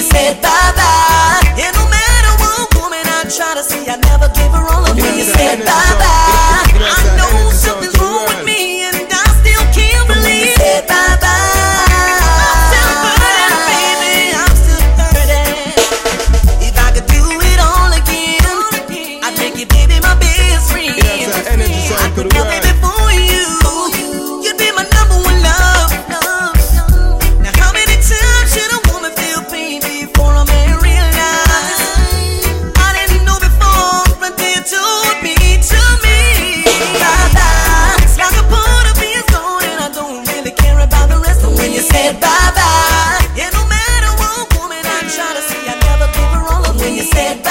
you said bye bye. And no matter what woman I try to see, I never give her all of me. you said bye bye. Yeah, no matter what woman I try to see, I never give her all of me. When you said bye.